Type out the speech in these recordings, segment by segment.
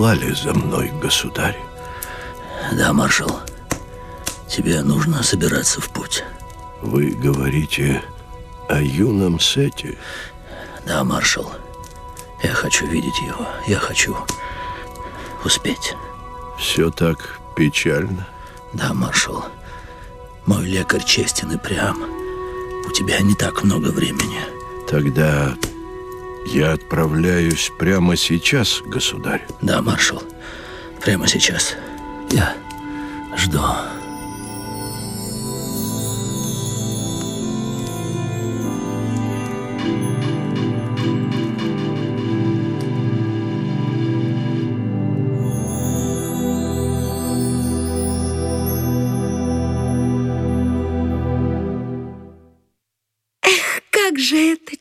посылали за мной, государь. Да, маршал. Тебе нужно собираться в путь. Вы говорите о юном Сете? Да, маршал. Я хочу видеть его. Я хочу успеть. Все так печально? Да, маршал. Мой лекарь честен и прям. У тебя не так много времени. Тогда я отправляюсь прямо сейчас, государь. Да, маршал. Прямо сейчас. Я жду.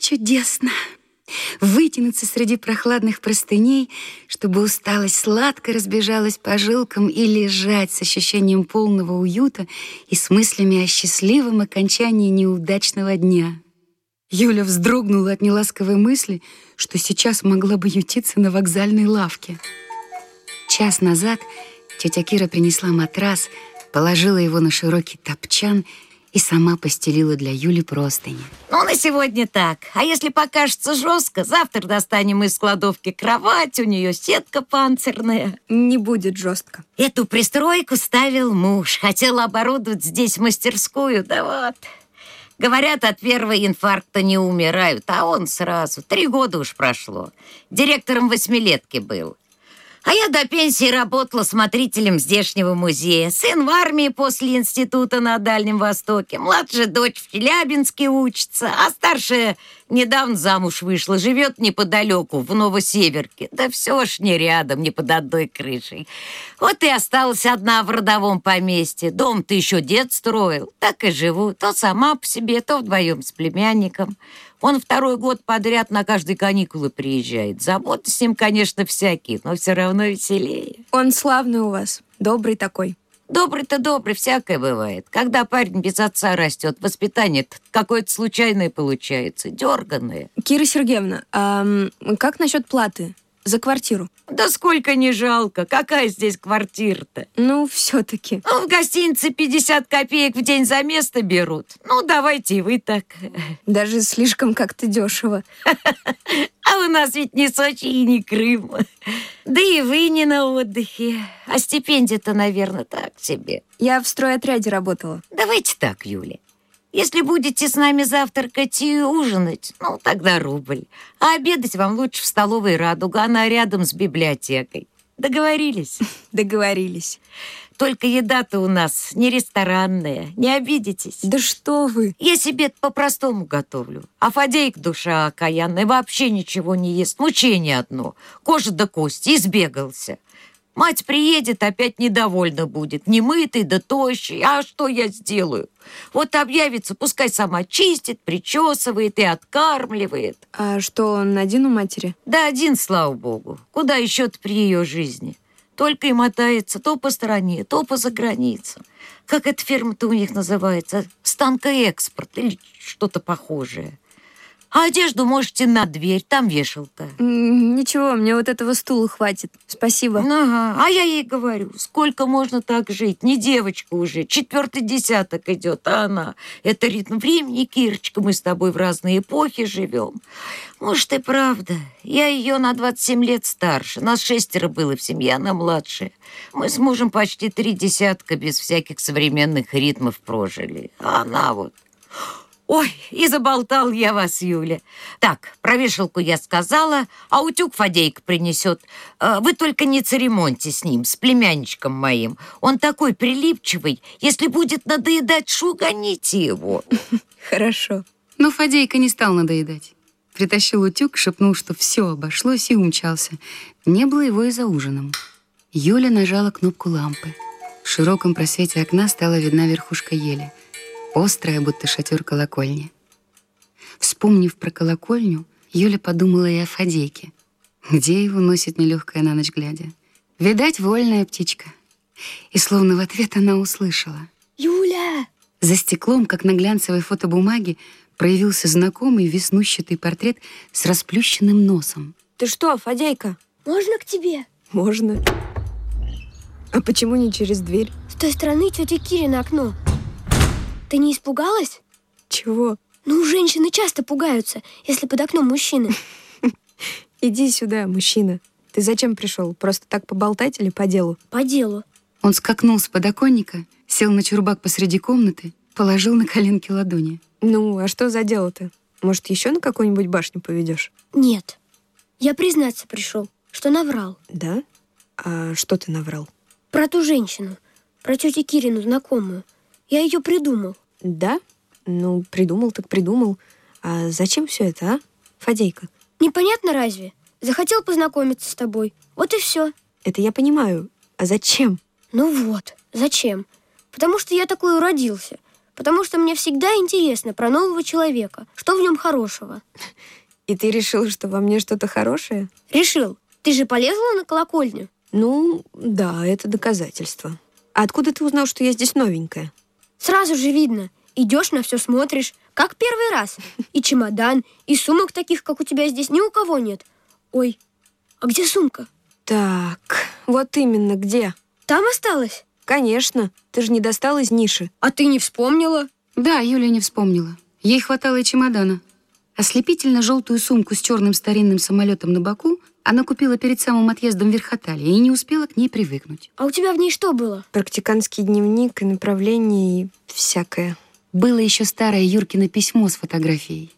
чудесно! Вытянуться среди прохладных простыней, чтобы усталость сладко разбежалась по жилкам и лежать с ощущением полного уюта и с мыслями о счастливом окончании неудачного дня. Юля вздрогнула от неласковой мысли, что сейчас могла бы ютиться на вокзальной лавке. Час назад тетя Кира принесла матрас, положила его на широкий топчан и сама постелила для Юли простыни. Ну, на сегодня так. А если покажется жестко, завтра достанем из кладовки кровать, у нее сетка панцирная. Не будет жестко. Эту пристройку ставил муж. Хотел оборудовать здесь мастерскую, да вот. Говорят, от первого инфаркта не умирают, а он сразу. Три года уж прошло. Директором восьмилетки был. А я до пенсии работала смотрителем здешнего музея. Сын в армии после института на Дальнем Востоке. Младшая дочь в Челябинске учится, а старшая недавно замуж вышла. Живет неподалеку, в Новосеверке. Да все ж не рядом, не под одной крышей. Вот и осталась одна в родовом поместье. Дом-то еще дед строил. Так и живу. То сама по себе, то вдвоем с племянником. Он второй год подряд на каждые каникулы приезжает. Заботы с ним, конечно, всякие, но все равно веселее. Он славный у вас, добрый такой. Добрый-то добрый, всякое бывает. Когда парень без отца растет, воспитание какое-то случайное получается, дерганное. Кира Сергеевна, а как насчет платы? За квартиру? Да сколько не жалко. Какая здесь квартира-то? Ну, все-таки. Ну, в гостинице 50 копеек в день за место берут. Ну, давайте вы так. Даже слишком как-то дешево. А у нас ведь не Сочи и не Крым. Да и вы не на отдыхе. А стипендия-то, наверное, так себе. Я в стройотряде работала. Давайте так, Юля. Если будете с нами завтракать и ужинать, ну, тогда рубль. А обедать вам лучше в столовой «Радуга», она рядом с библиотекой. Договорились? Договорились. Только еда-то у нас не ресторанная, не обидитесь. Да что вы! Я себе по-простому готовлю. А Фадейк душа окаянная, вообще ничего не ест. Мучение одно. Кожа до кости, избегался. Мать приедет, опять недовольна будет. Немытый да тощий. А что я сделаю? Вот объявится, пускай сама чистит, причесывает и откармливает. А что, он один у матери? Да один, слава богу. Куда еще-то при ее жизни? Только и мотается то по стороне, то по заграницам. Как эта фирма-то у них называется? Станка-экспорт или что-то похожее. А одежду можете на дверь, там вешалка. Ничего, мне вот этого стула хватит. Спасибо. Ага, а я ей говорю, сколько можно так жить? Не девочка уже, четвертый десяток идет, а она. Это ритм времени, Кирочка, мы с тобой в разные эпохи живем. Может, и правда. Я ее на 27 лет старше. Нас шестеро было в семье, она младшая. Мы с мужем почти три десятка без всяких современных ритмов прожили. А она вот... Ой, и заболтал я вас, Юля. Так, про вешалку я сказала, а утюг Фадейка принесет. Э, вы только не церемоньте с ним, с племянничком моим. Он такой прилипчивый. Если будет надоедать, шуганите его. Хорошо. Но Фадейка не стал надоедать. Притащил утюг, шепнул, что все обошлось и умчался. Не было его и за ужином. Юля нажала кнопку лампы. В широком просвете окна стала видна верхушка ели — острая, будто шатер колокольни. Вспомнив про колокольню, Юля подумала и о Фадейке. Где его носит нелегкая на ночь глядя? Видать, вольная птичка. И словно в ответ она услышала. «Юля!» За стеклом, как на глянцевой фотобумаге, проявился знакомый веснущатый портрет с расплющенным носом. «Ты что, Фадейка, можно к тебе?» Можно. А почему не через дверь? С той стороны тетя Кирина окно. Ты не испугалась? Чего? Ну, женщины часто пугаются, если под окном мужчины. Иди сюда, мужчина. Ты зачем пришел? Просто так поболтать или по делу? По делу. Он скакнул с подоконника, сел на чурбак посреди комнаты, положил на коленки ладони. Ну, а что за дело-то? Может, еще на какую-нибудь башню поведешь? Нет. Я признаться пришел, что наврал. Да? А что ты наврал? Про ту женщину. Про тетю Кирину знакомую. Я ее придумал. Да? Ну, придумал так придумал. А зачем все это, а? Фадейка. Непонятно разве? Захотел познакомиться с тобой. Вот и все. Это я понимаю. А зачем? Ну вот, зачем? Потому что я такой уродился. Потому что мне всегда интересно про нового человека. Что в нем хорошего? И ты решил, что во мне что-то хорошее? Решил. Ты же полезла на колокольню? Ну, да, это доказательство. А откуда ты узнал, что я здесь новенькая? Сразу же видно. Идешь на все смотришь, как первый раз. И чемодан, и сумок таких, как у тебя здесь, ни у кого нет. Ой, а где сумка? Так, вот именно где? Там осталась? Конечно, ты же не достал из ниши. А ты не вспомнила? Да, Юля не вспомнила. Ей хватало и чемодана. Ослепительно желтую сумку с черным старинным самолетом на боку она купила перед самым отъездом в Верхоталье и не успела к ней привыкнуть. А у тебя в ней что было? Практиканский дневник и направление и всякое. Было еще старое Юркино письмо с фотографией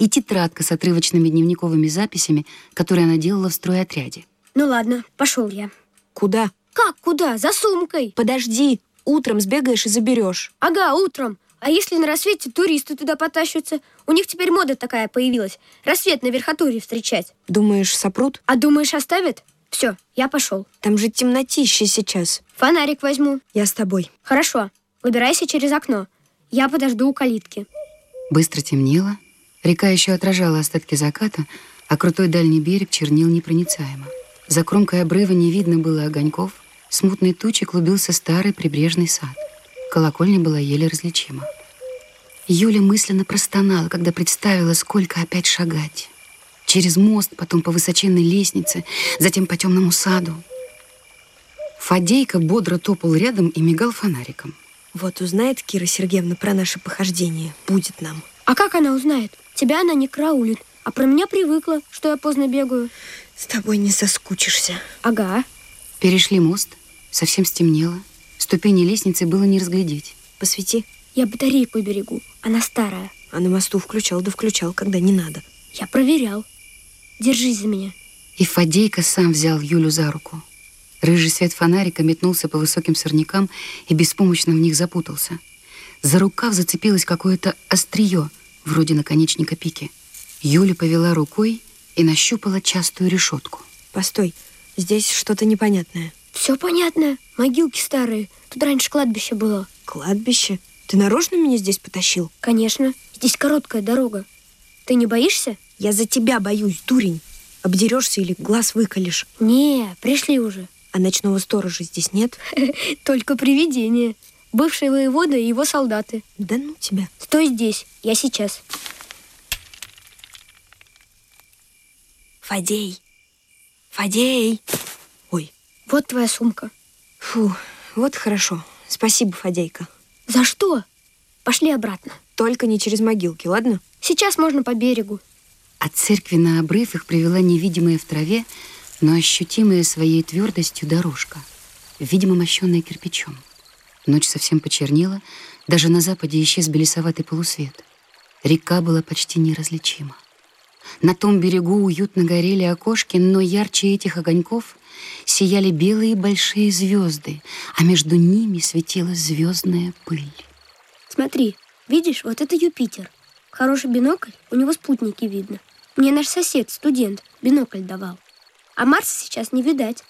и тетрадка с отрывочными дневниковыми записями, которые она делала в стройотряде. Ну ладно, пошел я. Куда? Как, куда? За сумкой. Подожди, утром сбегаешь и заберешь. Ага, утром. А если на рассвете туристы туда потащатся? У них теперь мода такая появилась. Рассвет на верхотуре встречать. Думаешь, сопрут? А думаешь, оставят? Все, я пошел. Там же темнотище сейчас. Фонарик возьму. Я с тобой. Хорошо. Выбирайся через окно. Я подожду у калитки. Быстро темнело. Река еще отражала остатки заката, а крутой дальний берег чернил непроницаемо. За кромкой обрыва не видно было огоньков. Смутной тучи клубился старый прибрежный сад. Колокольня была еле различима. Юля мысленно простонала, когда представила, сколько опять шагать. Через мост, потом по высоченной лестнице, затем по темному саду. Фадейка бодро топал рядом и мигал фонариком. Вот узнает Кира Сергеевна про наше похождение. Будет нам. А как она узнает? Тебя она не караулит, а про меня привыкла, что я поздно бегаю. С тобой не соскучишься. Ага. Перешли мост, совсем стемнело. Ступени лестницы было не разглядеть. Посвети. Я батарейку берегу, она старая. А на мосту включал да включал, когда не надо. Я проверял. Держись за меня. И Фадейка сам взял Юлю за руку. Рыжий свет фонарика метнулся по высоким сорнякам и беспомощно в них запутался. За рукав зацепилось какое-то острие, вроде наконечника пики. Юля повела рукой и нащупала частую решетку. Постой, здесь что-то непонятное. Все понятно. Могилки старые. Тут раньше кладбище было. Кладбище? Ты нарочно меня здесь потащил? Конечно. Здесь короткая дорога. Ты не боишься? Я за тебя боюсь, дурень. Обдерешься или глаз выколешь. Не, пришли уже. А ночного сторожа здесь нет? Только привидение. Бывший воевода и его солдаты. Да ну тебя. Стой здесь, я сейчас. Фадей. Фадей. Вот твоя сумка. Фу, вот хорошо. Спасибо, Фадейка. За что? Пошли обратно. Только не через могилки, ладно? Сейчас можно по берегу. От церкви на обрыв их привела невидимая в траве, но ощутимая своей твердостью дорожка, видимо, мощенная кирпичом. Ночь совсем почернела, даже на западе исчез белесоватый полусвет. Река была почти неразличима. На том берегу уютно горели окошки, но ярче этих огоньков сияли белые большие звезды, а между ними светила звездная пыль. Смотри, видишь, вот это Юпитер. Хороший бинокль, у него спутники видно. Мне наш сосед, студент, бинокль давал. А Марса сейчас не видать.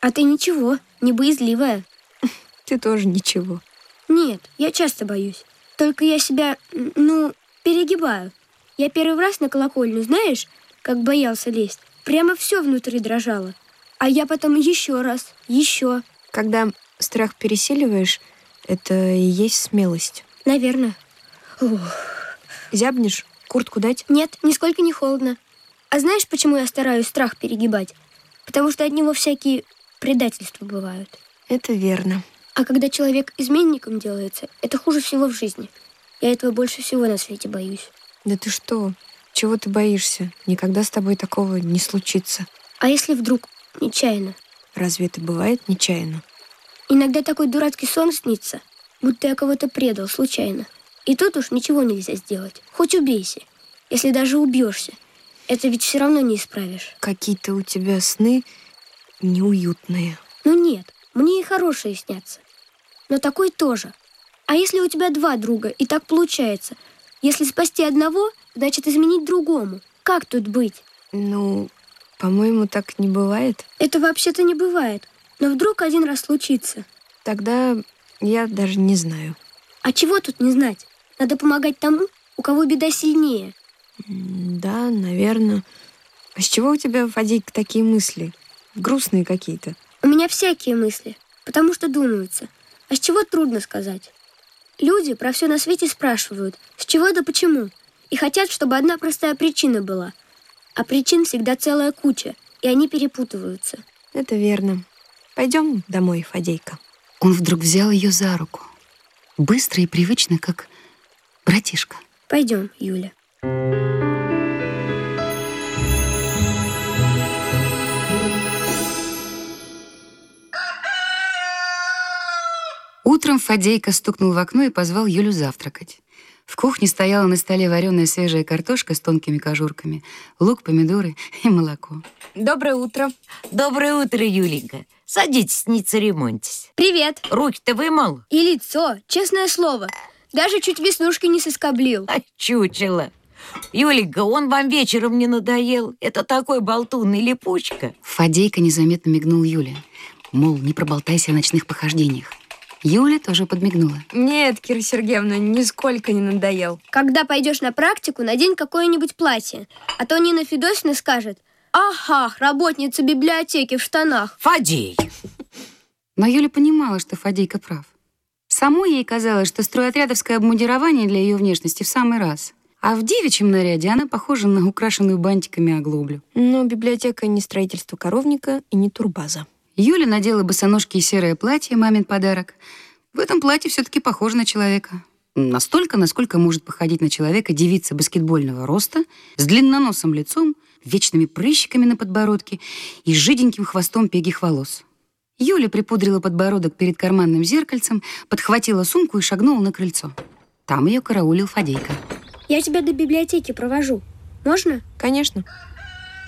А ты ничего, не боязливая. Ты тоже ничего. Нет, я часто боюсь. Только я себя, ну, перегибаю. Я первый раз на колокольню, знаешь, как боялся лезть. Прямо все внутри дрожало. А я потом еще раз, еще. Когда страх пересиливаешь, это и есть смелость. Наверное. Ух. Зябнешь? Куртку дать? Нет, нисколько не холодно. А знаешь, почему я стараюсь страх перегибать? Потому что от него всякие предательства бывают. Это верно. А когда человек изменником делается, это хуже всего в жизни. Я этого больше всего на свете боюсь. Да ты что? Чего ты боишься? Никогда с тобой такого не случится. А если вдруг нечаянно? Разве это бывает нечаянно? Иногда такой дурацкий сон снится, будто я кого-то предал случайно. И тут уж ничего нельзя сделать. Хоть убейся. Если даже убьешься, это ведь все равно не исправишь. Какие-то у тебя сны неуютные. Ну нет, мне и хорошие снятся. Но такой тоже. А если у тебя два друга, и так получается? Если спасти одного, значит изменить другому. Как тут быть? Ну, по-моему, так не бывает. Это вообще-то не бывает. Но вдруг один раз случится. Тогда я даже не знаю. А чего тут не знать? Надо помогать тому, у кого беда сильнее. Да, наверное. А с чего у тебя, Фадейка, такие мысли? Грустные какие-то. У меня всякие мысли, потому что думаются. А с чего трудно сказать. Люди про все на свете спрашивают, с чего да почему, и хотят, чтобы одна простая причина была. А причин всегда целая куча, и они перепутываются. Это верно. Пойдем домой, Фадейка. Он вдруг взял ее за руку. Быстро и привычно, как братишка. Пойдем, Юля. Утром Фадейка стукнул в окно и позвал Юлю завтракать. В кухне стояла на столе вареная свежая картошка с тонкими кожурками, лук, помидоры и молоко. Доброе утро. Доброе утро, Юленька. Садитесь, не церемоньтесь. Привет. Руки-то вымыл? И лицо, честное слово. Даже чуть веснушки не соскоблил. А чучело. Юленька, он вам вечером не надоел? Это такой болтун и липучка. Фадейка незаметно мигнул Юле. Мол, не проболтайся о ночных похождениях. Юля тоже подмигнула. Нет, Кира Сергеевна, нисколько не надоел. Когда пойдешь на практику, надень какое-нибудь платье. А то Нина Федосина скажет, ага, работница библиотеки в штанах. Фадей! Но Юля понимала, что Фадейка прав. Самой ей казалось, что стройотрядовское обмундирование для ее внешности в самый раз. А в девичьем наряде она похожа на украшенную бантиками оглоблю. Но библиотека не строительство коровника и не турбаза. Юля надела босоножки и серое платье, мамин подарок. В этом платье все-таки похожа на человека. Настолько, насколько может походить на человека девица баскетбольного роста, с длинноносым лицом, вечными прыщиками на подбородке и жиденьким хвостом пегих волос. Юля припудрила подбородок перед карманным зеркальцем, подхватила сумку и шагнула на крыльцо. Там ее караулил Фадейка. Я тебя до библиотеки провожу. Можно? Конечно.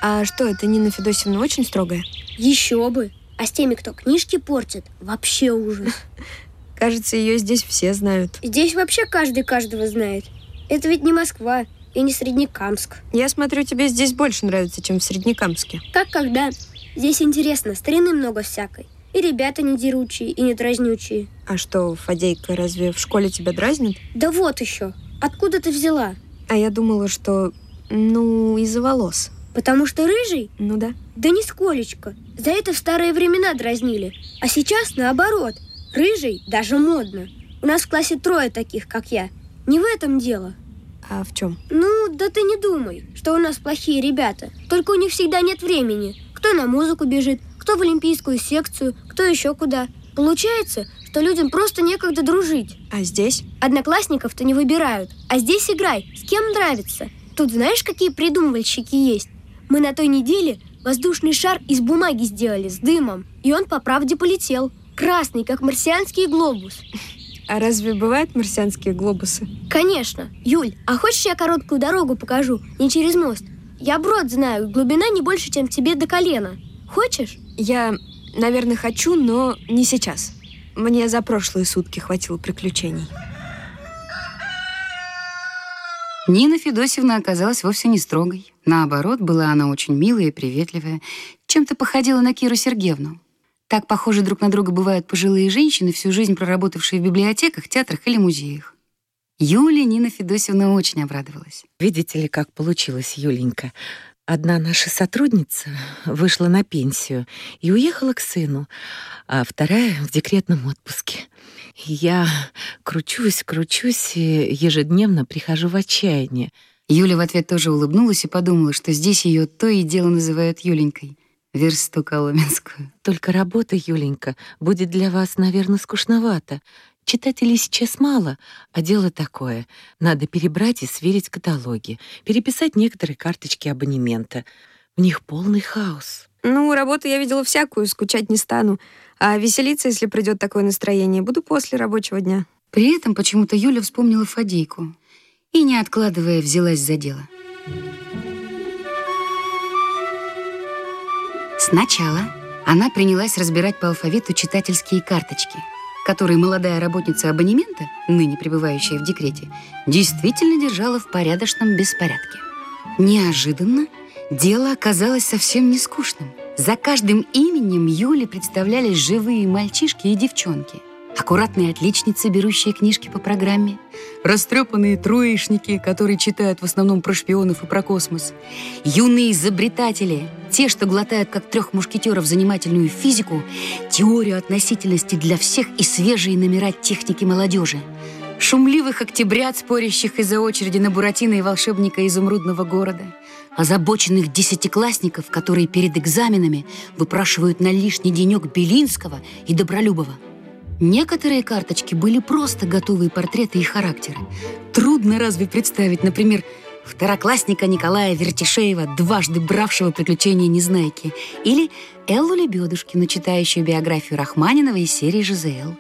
А что, это Нина Федосевна очень строгая? Еще бы. А с теми, кто книжки портит, вообще ужас. Кажется, ее здесь все знают. Здесь вообще каждый каждого знает. Это ведь не Москва и не Среднекамск. Я смотрю, тебе здесь больше нравится, чем в Среднекамске. Как когда? Здесь интересно, старины много всякой. И ребята не деручие, и не дразнючие. А что, Фадейка, разве в школе тебя дразнят? Да вот еще. Откуда ты взяла? А я думала, что, ну, из-за волос. Потому что рыжий? Ну да. Да нисколечко. За это в старые времена дразнили. А сейчас наоборот. Рыжий даже модно. У нас в классе трое таких, как я. Не в этом дело. А в чем? Ну, да ты не думай, что у нас плохие ребята. Только у них всегда нет времени. Кто на музыку бежит, кто в олимпийскую секцию, кто еще куда. Получается, что людям просто некогда дружить. А здесь? Одноклассников-то не выбирают. А здесь играй, с кем нравится. Тут знаешь, какие придумывальщики есть? Мы на той неделе воздушный шар из бумаги сделали с дымом, и он по правде полетел. Красный, как марсианский глобус. А разве бывают марсианские глобусы? Конечно. Юль, а хочешь я короткую дорогу покажу, не через мост? Я брод знаю, глубина не больше, чем тебе до колена. Хочешь? Я, наверное, хочу, но не сейчас. Мне за прошлые сутки хватило приключений. Нина Федосевна оказалась вовсе не строгой. Наоборот, была она очень милая и приветливая. Чем-то походила на Киру Сергеевну. Так похожи друг на друга бывают пожилые женщины, всю жизнь проработавшие в библиотеках, театрах или музеях. Юле Нина Федосевна очень обрадовалась. Видите ли, как получилось, Юленька? Одна наша сотрудница вышла на пенсию и уехала к сыну, а вторая в декретном отпуске. Я кручусь, кручусь и ежедневно прихожу в отчаяние. Юля в ответ тоже улыбнулась и подумала, что здесь ее то и дело называют Юленькой. версту коломенскую. Только работа, Юленька, будет для вас, наверное, скучновато. Читателей сейчас мало, а дело такое. Надо перебрать и сверить каталоги, переписать некоторые карточки абонемента. В них полный хаос. Ну, работу я видела всякую, скучать не стану. А веселиться, если придет такое настроение, буду после рабочего дня. При этом почему-то Юля вспомнила Фадейку и, не откладывая, взялась за дело. Сначала она принялась разбирать по алфавиту читательские карточки, которые молодая работница абонемента, ныне пребывающая в декрете, действительно держала в порядочном беспорядке. Неожиданно дело оказалось совсем не скучным. За каждым именем Юле представлялись живые мальчишки и девчонки. Аккуратные отличницы, берущие книжки по программе, растрепанные троечники, которые читают в основном про шпионов и про космос, юные изобретатели, те, что глотают как трех мушкетеров занимательную физику, теорию относительности для всех и свежие номера техники молодежи, шумливых октябрят, спорящих из-за очереди на Буратино и волшебника изумрудного города, озабоченных десятиклассников, которые перед экзаменами выпрашивают на лишний денек Белинского и Добролюбова – Некоторые карточки были просто готовые портреты и характеры. Трудно разве представить, например, второклассника Николая Вертишеева, дважды бравшего приключения Незнайки, или Эллу Лебедушкину, читающую биографию Рахманинова из серии «ЖЗЛ».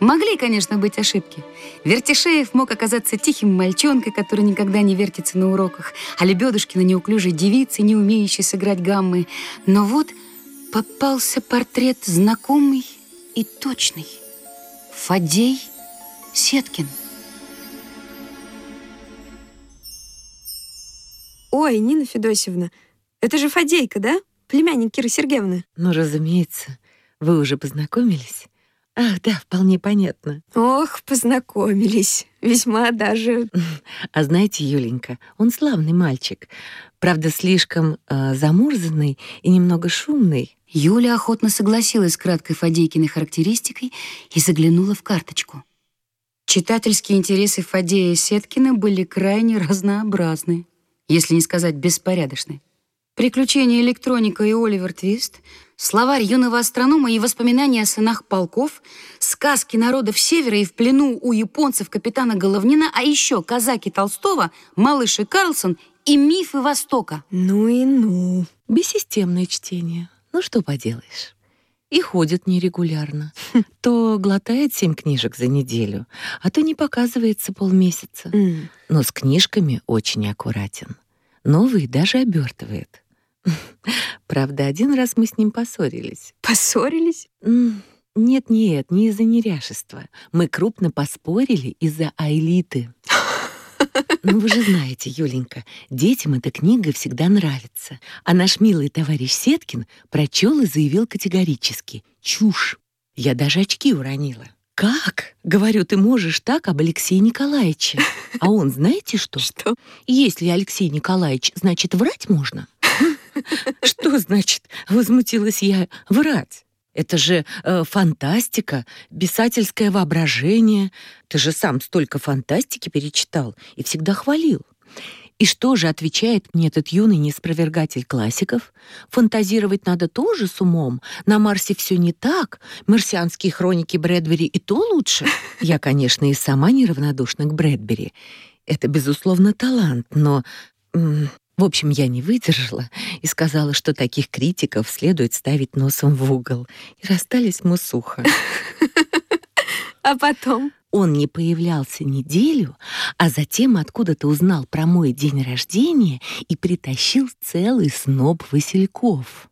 Могли, конечно, быть ошибки. Вертишеев мог оказаться тихим мальчонкой, который никогда не вертится на уроках, а Лебедушкина неуклюжей девицей, не умеющей сыграть гаммы. Но вот попался портрет знакомый и точный. Фадей Сеткин. Ой, Нина Федосевна, это же Фадейка, да? Племянник Киры Сергеевны. Ну, разумеется. Вы уже познакомились? Ах, да, вполне понятно. Ох, познакомились. Весьма даже... А знаете, Юленька, он славный мальчик. Правда, слишком э, замурзанный и немного шумный. Юля охотно согласилась с краткой Фадейкиной характеристикой и заглянула в карточку. Читательские интересы Фадея Сеткина были крайне разнообразны, если не сказать беспорядочны. Приключения электроника и Оливер Твист, словарь юного астронома и воспоминания о сынах полков, сказки народов Севера и в плену у японцев капитана Головнина, а еще казаки Толстого, малыш и Карлсон и мифы Востока. Ну и ну. Бессистемное чтение. Ну что поделаешь. И ходит нерегулярно. То глотает семь книжек за неделю, а то не показывается полмесяца. Но с книжками очень аккуратен. Новые даже обертывает. Правда, один раз мы с ним поссорились. Поссорились? Нет-нет, не из-за неряшества. Мы крупно поспорили из-за Айлиты. Ну, вы же знаете, Юленька, детям эта книга всегда нравится. А наш милый товарищ Сеткин прочел и заявил категорически. Чушь. Я даже очки уронила. «Как?» — говорю, ты можешь так об Алексее Николаевиче. А он, знаете что? Что? Если Алексей Николаевич, значит, врать можно? Что значит, возмутилась я, врать? Это же э, фантастика, писательское воображение. Ты же сам столько фантастики перечитал и всегда хвалил. И что же отвечает мне этот юный неспровергатель классиков? Фантазировать надо тоже с умом. На Марсе все не так. Марсианские хроники Брэдбери и то лучше. Я, конечно, и сама неравнодушна к Брэдбери. Это, безусловно, талант, но в общем, я не выдержала и сказала, что таких критиков следует ставить носом в угол. И расстались мы сухо. А потом? Он не появлялся неделю, а затем откуда-то узнал про мой день рождения и притащил целый сноб васильков.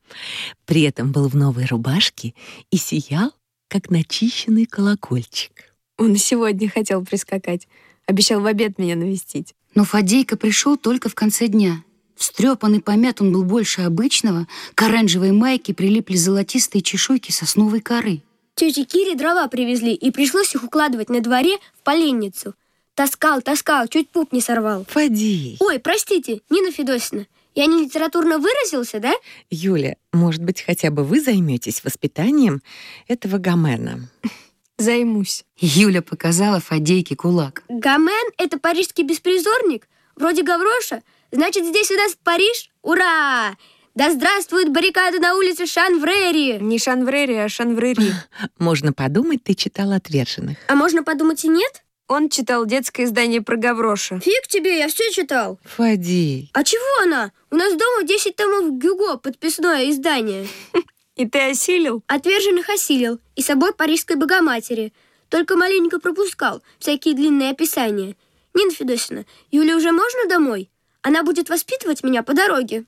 При этом был в новой рубашке и сиял, как начищенный колокольчик. Он сегодня хотел прискакать. Обещал в обед меня навестить. Но Фадейка пришел только в конце дня. Встрепанный помят он был больше обычного, к оранжевой майке прилипли золотистые чешуйки сосновой коры. Тете Кире дрова привезли, и пришлось их укладывать на дворе в поленницу. Таскал, таскал, чуть пуп не сорвал. Фадей. Ой, простите, Нина Федосина, я не литературно выразился, да? Юля, может быть, хотя бы вы займетесь воспитанием этого Гомена? Займусь. Юля показала Фадейке кулак. Гомен — это парижский беспризорник, вроде Гавроша, Значит, здесь у нас Париж? Ура! Да здравствует баррикада на улице Шанврери! Не Шанврери, а Шанврери. Можно подумать, ты читал «Отверженных». А можно подумать и нет? Он читал детское издание про Гавроша. Фиг тебе, я все читал. Фадей, А чего она? У нас дома 10 томов Гюго, подписное издание. И ты осилил? Отверженных осилил и собой Парижской Богоматери. Только маленько пропускал всякие длинные описания. Нина Федосина, Юле уже можно домой? Она будет воспитывать меня по дороге.